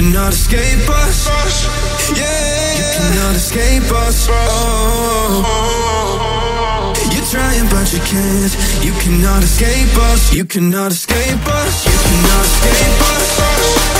cannot escape us. Yeah, you cannot escape us. Oh. You're trying, but you can't. You cannot escape us. You cannot escape us. You cannot escape us.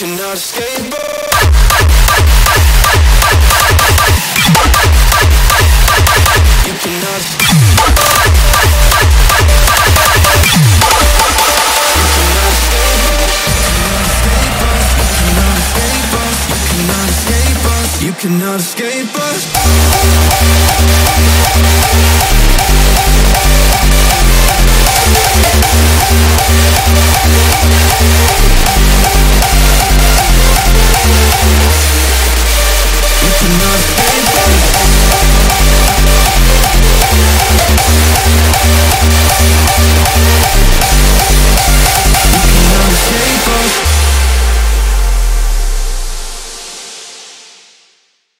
You cannot escape us. You cannot. Escape. You cannot escape us.